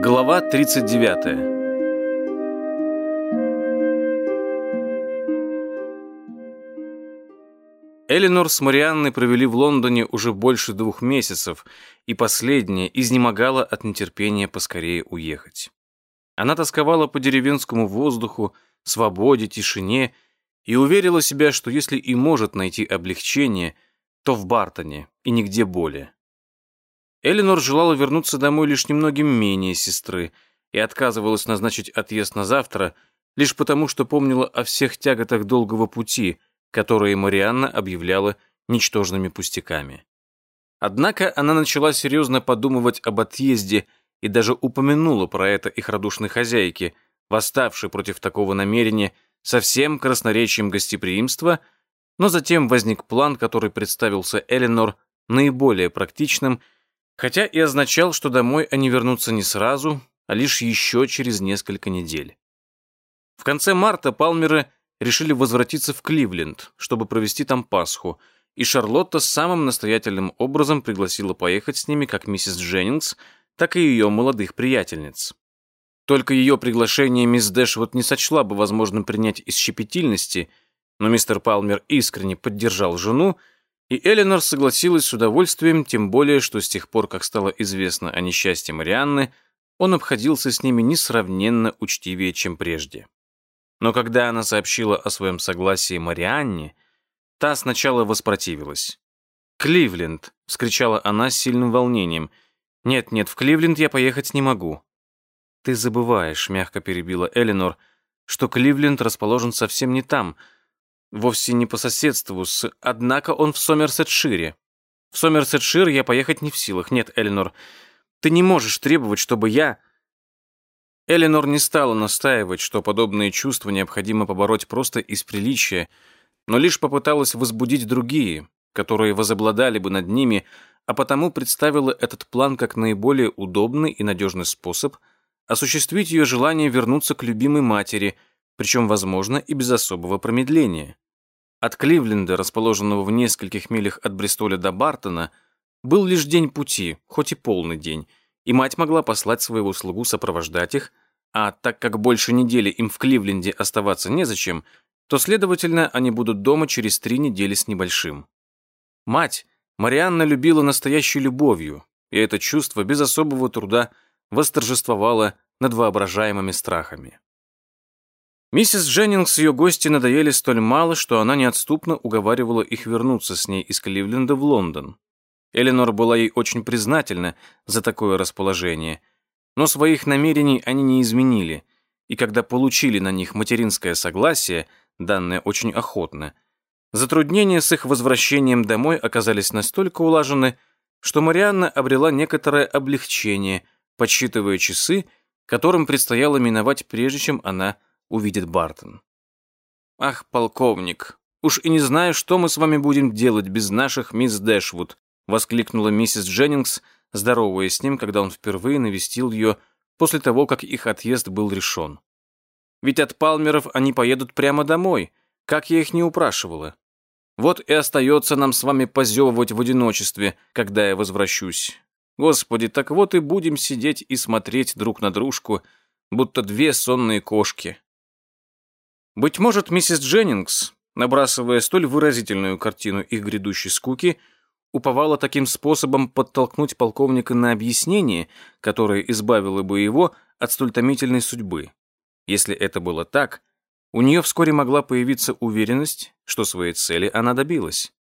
Глава 39 Эленор с Марианной провели в Лондоне уже больше двух месяцев, и последняя изнемогала от нетерпения поскорее уехать. Она тосковала по деревенскому воздуху, свободе, тишине и уверила себя, что если и может найти облегчение, то в Бартоне и нигде более. Эленор желала вернуться домой лишь немногим менее сестры и отказывалась назначить отъезд на завтра лишь потому, что помнила о всех тяготах долгого пути, которые Марианна объявляла ничтожными пустяками. Однако она начала серьезно подумывать об отъезде и даже упомянула про это их радушной хозяйке, восставшей против такого намерения со всем красноречием гостеприимства, но затем возник план, который представился Эленор наиболее практичным, хотя и означал, что домой они вернутся не сразу, а лишь еще через несколько недель. В конце марта Палмеры решили возвратиться в Кливленд, чтобы провести там Пасху, и Шарлотта самым настоятельным образом пригласила поехать с ними как миссис Дженнингс, так и ее молодых приятельниц. Только ее приглашение мисс Дэшвуд не сочла бы возможным принять из щепетильности, но мистер Палмер искренне поддержал жену, и Эленор согласилась с удовольствием, тем более, что с тех пор, как стало известно о несчастье Марианны, он обходился с ними несравненно учтивее, чем прежде. Но когда она сообщила о своем согласии Марианне, та сначала воспротивилась. «Кливленд!» — вскричала она с сильным волнением. «Нет-нет, в Кливленд я поехать не могу». «Ты забываешь», — мягко перебила Эленор, «что Кливленд расположен совсем не там, вовсе не по соседству с... Однако он в Сомерсетшире. В Сомерсетшир я поехать не в силах. Нет, Эленор, ты не можешь требовать, чтобы я...» Эленор не стала настаивать, что подобные чувства необходимо побороть просто из приличия, но лишь попыталась возбудить другие, которые возобладали бы над ними, а потому представила этот план как наиболее удобный и надежный способ осуществить ее желание вернуться к любимой матери, причем, возможно, и без особого промедления. От Кливленда, расположенного в нескольких милях от Бристоля до Бартона, был лишь день пути, хоть и полный день, и мать могла послать своего слугу сопровождать их, а так как больше недели им в Кливленде оставаться незачем, то, следовательно, они будут дома через три недели с небольшим. Мать Марианна любила настоящей любовью, и это чувство без особого труда восторжествовало над воображаемыми страхами. Миссис Дженнингс и ее гости надоели столь мало, что она неотступно уговаривала их вернуться с ней из Кливленда в Лондон. Эленор была ей очень признательна за такое расположение, но своих намерений они не изменили, и когда получили на них материнское согласие, данное очень охотно, затруднения с их возвращением домой оказались настолько улажены, что Марианна обрела некоторое облегчение, подсчитывая часы, которым предстояло миновать, прежде чем она увидит Бартон. «Ах, полковник, уж и не знаю, что мы с вами будем делать без наших мисс Дэшвуд», воскликнула миссис Дженнингс, здороваясь с ним, когда он впервые навестил ее после того, как их отъезд был решен. «Ведь от Палмеров они поедут прямо домой, как я их не упрашивала. Вот и остается нам с вами позевывать в одиночестве, когда я возвращусь. Господи, так вот и будем сидеть и смотреть друг на дружку, будто две сонные кошки». Быть может, миссис Дженнингс, набрасывая столь выразительную картину их грядущей скуки, уповала таким способом подтолкнуть полковника на объяснение, которое избавило бы его от столь томительной судьбы. Если это было так, у нее вскоре могла появиться уверенность, что своей цели она добилась.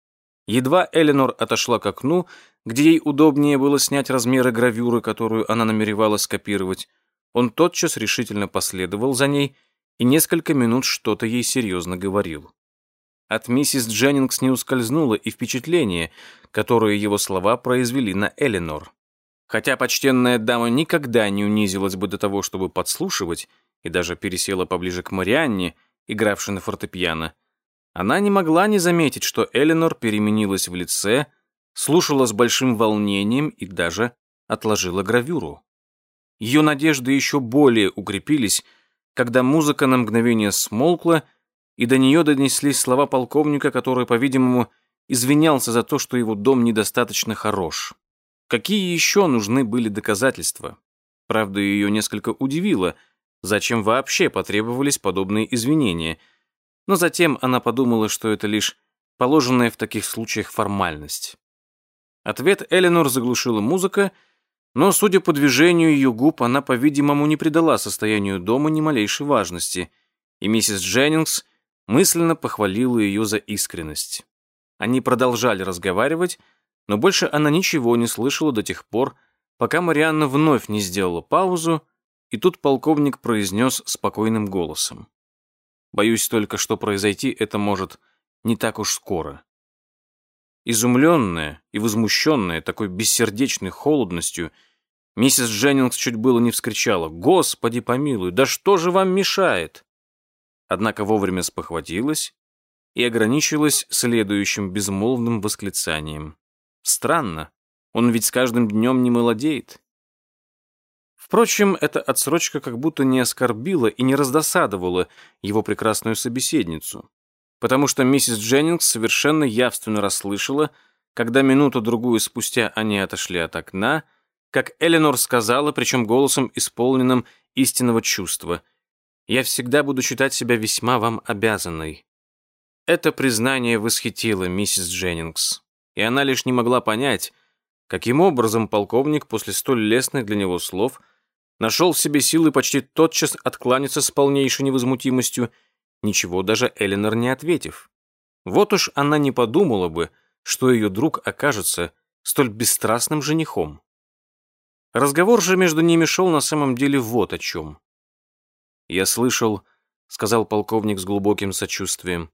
Едва Эленор отошла к окну, где ей удобнее было снять размеры гравюры, которую она намеревалась скопировать, он тотчас решительно последовал за ней и несколько минут что-то ей серьезно говорил. От миссис Дженнингс не ускользнуло и впечатление, которое его слова произвели на Эленор. Хотя почтенная дама никогда не унизилась бы до того, чтобы подслушивать, и даже пересела поближе к Марианне, игравшей на фортепиано, она не могла не заметить, что Эленор переменилась в лице, слушала с большим волнением и даже отложила гравюру. Ее надежды еще более укрепились, когда музыка на мгновение смолкла, и до нее донеслись слова полковника, который, по-видимому, извинялся за то, что его дом недостаточно хорош. Какие еще нужны были доказательства? Правда, ее несколько удивило, зачем вообще потребовались подобные извинения. Но затем она подумала, что это лишь положенная в таких случаях формальность. Ответ Эленор заглушила музыка, но, судя по движению ее губ, она, по-видимому, не придала состоянию дома ни малейшей важности, и миссис Дженнингс мысленно похвалила ее за искренность. Они продолжали разговаривать, но больше она ничего не слышала до тех пор, пока Марианна вновь не сделала паузу, и тут полковник произнес спокойным голосом. «Боюсь только, что произойти это может не так уж скоро». Изумленная и возмущенная такой бессердечной холодностью, миссис Дженнингс чуть было не вскричала «Господи помилуй, да что же вам мешает?» Однако вовремя спохватилась и ограничилась следующим безмолвным восклицанием. Странно, он ведь с каждым днем не молодеет. Впрочем, эта отсрочка как будто не оскорбила и не раздосадовала его прекрасную собеседницу, потому что миссис Дженнингс совершенно явственно расслышала, когда минуту-другую спустя они отошли от окна, как Эленор сказала, причем голосом, исполненным истинного чувства, «Я всегда буду считать себя весьма вам обязанной». Это признание восхитило миссис Дженнингс и она лишь не могла понять, каким образом полковник после столь лестных для него слов нашел в себе силы почти тотчас откланяться с полнейшей невозмутимостью, ничего даже Эленор не ответив. Вот уж она не подумала бы, что ее друг окажется столь бесстрастным женихом. Разговор же между ними шел на самом деле вот о чем. «Я слышал», — сказал полковник с глубоким сочувствием,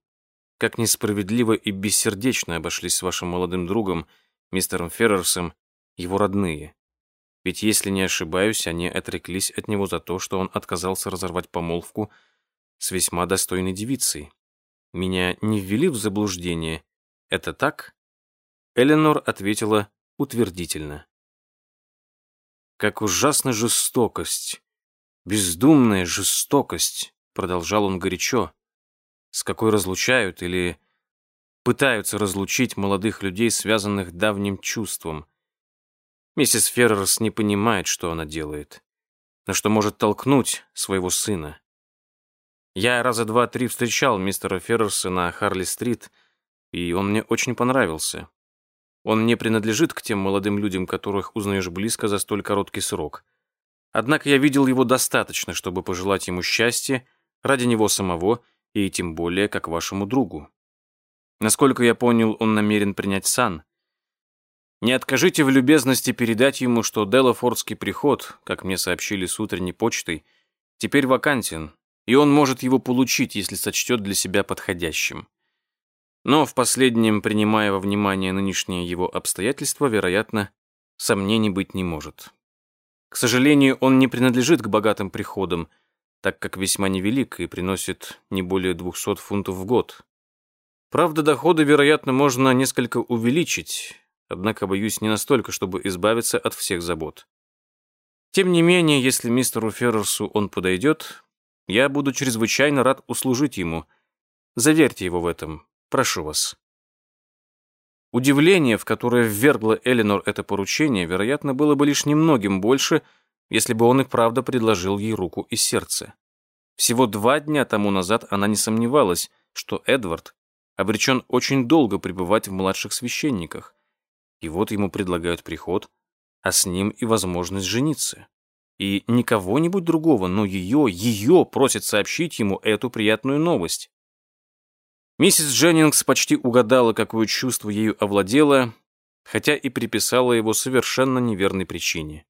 как несправедливо и бессердечно обошлись с вашим молодым другом, мистером Феррерсом, его родные. Ведь, если не ошибаюсь, они отреклись от него за то, что он отказался разорвать помолвку с весьма достойной девицей. Меня не ввели в заблуждение. Это так? Эленор ответила утвердительно. Как ужасна жестокость, бездумная жестокость, продолжал он горячо с какой разлучают или пытаются разлучить молодых людей, связанных давним чувством. Миссис Феррерс не понимает, что она делает, на что может толкнуть своего сына. Я раза два-три встречал мистера Феррерса на Харли-стрит, и он мне очень понравился. Он не принадлежит к тем молодым людям, которых узнаешь близко за столь короткий срок. Однако я видел его достаточно, чтобы пожелать ему счастья ради него самого и тем более как вашему другу. Насколько я понял, он намерен принять сан. Не откажите в любезности передать ему, что Делафордский приход, как мне сообщили с утренней почтой, теперь вакантен, и он может его получить, если сочтет для себя подходящим. Но в последнем, принимая во внимание нынешние его обстоятельства, вероятно, сомнений быть не может. К сожалению, он не принадлежит к богатым приходам – так как весьма невелик и приносит не более 200 фунтов в год. Правда, доходы, вероятно, можно несколько увеличить, однако, боюсь, не настолько, чтобы избавиться от всех забот. Тем не менее, если мистеру Феррерсу он подойдет, я буду чрезвычайно рад услужить ему. Заверьте его в этом, прошу вас. Удивление, в которое ввергла Эленор это поручение, вероятно, было бы лишь немногим больше — если бы он и правда предложил ей руку и сердце. Всего два дня тому назад она не сомневалась, что Эдвард обречен очень долго пребывать в младших священниках. И вот ему предлагают приход, а с ним и возможность жениться. И не кого-нибудь другого, но ее, ее просит сообщить ему эту приятную новость. Миссис Дженнингс почти угадала, какое чувство ею овладело, хотя и приписала его совершенно неверной причине.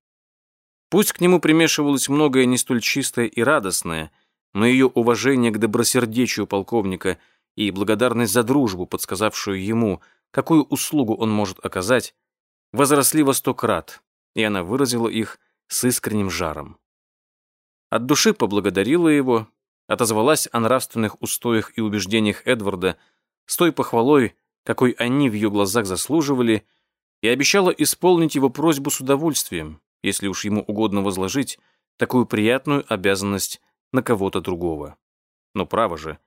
Пусть к нему примешивалось многое не столь чистое и радостное, но ее уважение к добросердечию полковника и благодарность за дружбу, подсказавшую ему, какую услугу он может оказать, возросли во сто крат, и она выразила их с искренним жаром. От души поблагодарила его, отозвалась о нравственных устоях и убеждениях Эдварда с той похвалой, какой они в ее глазах заслуживали, и обещала исполнить его просьбу с удовольствием, если уж ему угодно возложить такую приятную обязанность на кого-то другого. Но право же,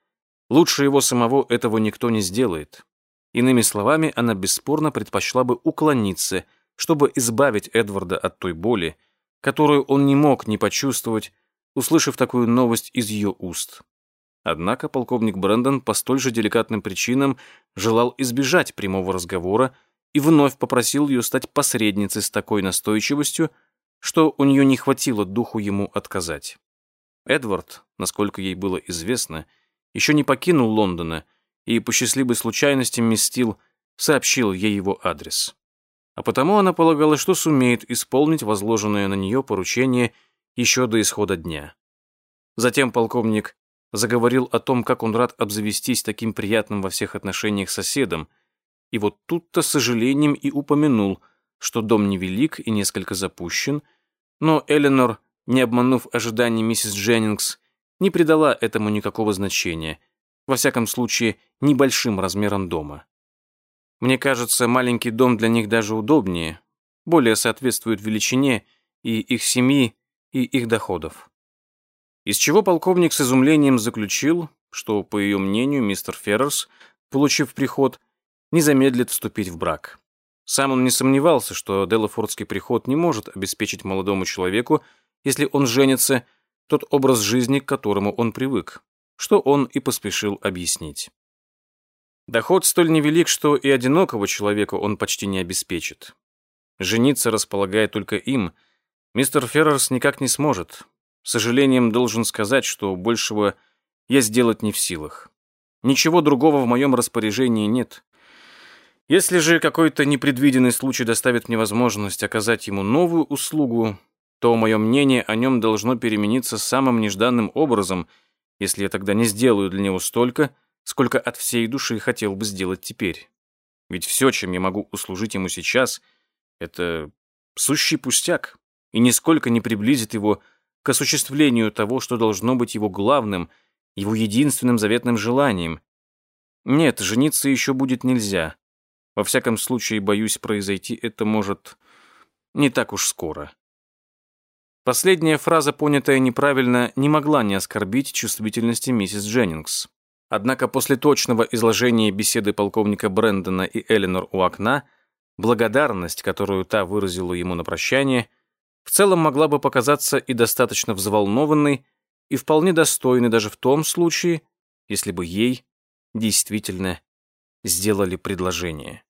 лучше его самого этого никто не сделает. Иными словами, она бесспорно предпочла бы уклониться, чтобы избавить Эдварда от той боли, которую он не мог не почувствовать, услышав такую новость из ее уст. Однако полковник Брэндон по столь же деликатным причинам желал избежать прямого разговора и вновь попросил ее стать посредницей с такой настойчивостью, что у нее не хватило духу ему отказать. Эдвард, насколько ей было известно, еще не покинул Лондона, и по счастливой случайности мисс Стил сообщил ей его адрес. А потому она полагала, что сумеет исполнить возложенное на нее поручение еще до исхода дня. Затем полковник заговорил о том, как он рад обзавестись таким приятным во всех отношениях соседом, и вот тут-то с сожалением и упомянул, что дом невелик и несколько запущен, но Эленор, не обманув ожиданий миссис Дженнингс, не придала этому никакого значения, во всяком случае, небольшим размером дома. Мне кажется, маленький дом для них даже удобнее, более соответствует величине и их семьи, и их доходов. Из чего полковник с изумлением заключил, что, по ее мнению, мистер Феррерс, получив приход, не замедлит вступить в брак. Сам он не сомневался, что Делафордский приход не может обеспечить молодому человеку, если он женится, тот образ жизни, к которому он привык, что он и поспешил объяснить. Доход столь невелик, что и одинокого человека он почти не обеспечит. Жениться, располагая только им, мистер Феррерс никак не сможет, с сожалением должен сказать, что большего я сделать не в силах. Ничего другого в моем распоряжении нет. Если же какой-то непредвиденный случай доставит мне возможность оказать ему новую услугу, то мое мнение о нем должно перемениться самым нежданным образом, если я тогда не сделаю для него столько, сколько от всей души хотел бы сделать теперь. Ведь все, чем я могу услужить ему сейчас, это сущий пустяк и нисколько не приблизит его к осуществлению того, что должно быть его главным, его единственным заветным желанием. Нет, жениться еще будет нельзя. Во всяком случае, боюсь, произойти это может не так уж скоро. Последняя фраза, понятая неправильно, не могла не оскорбить чувствительности миссис Дженнингс. Однако после точного изложения беседы полковника Брэндона и Эленор у окна, благодарность, которую та выразила ему на прощание – в целом могла бы показаться и достаточно взволнованной, и вполне достойной даже в том случае, если бы ей действительно сделали предложение.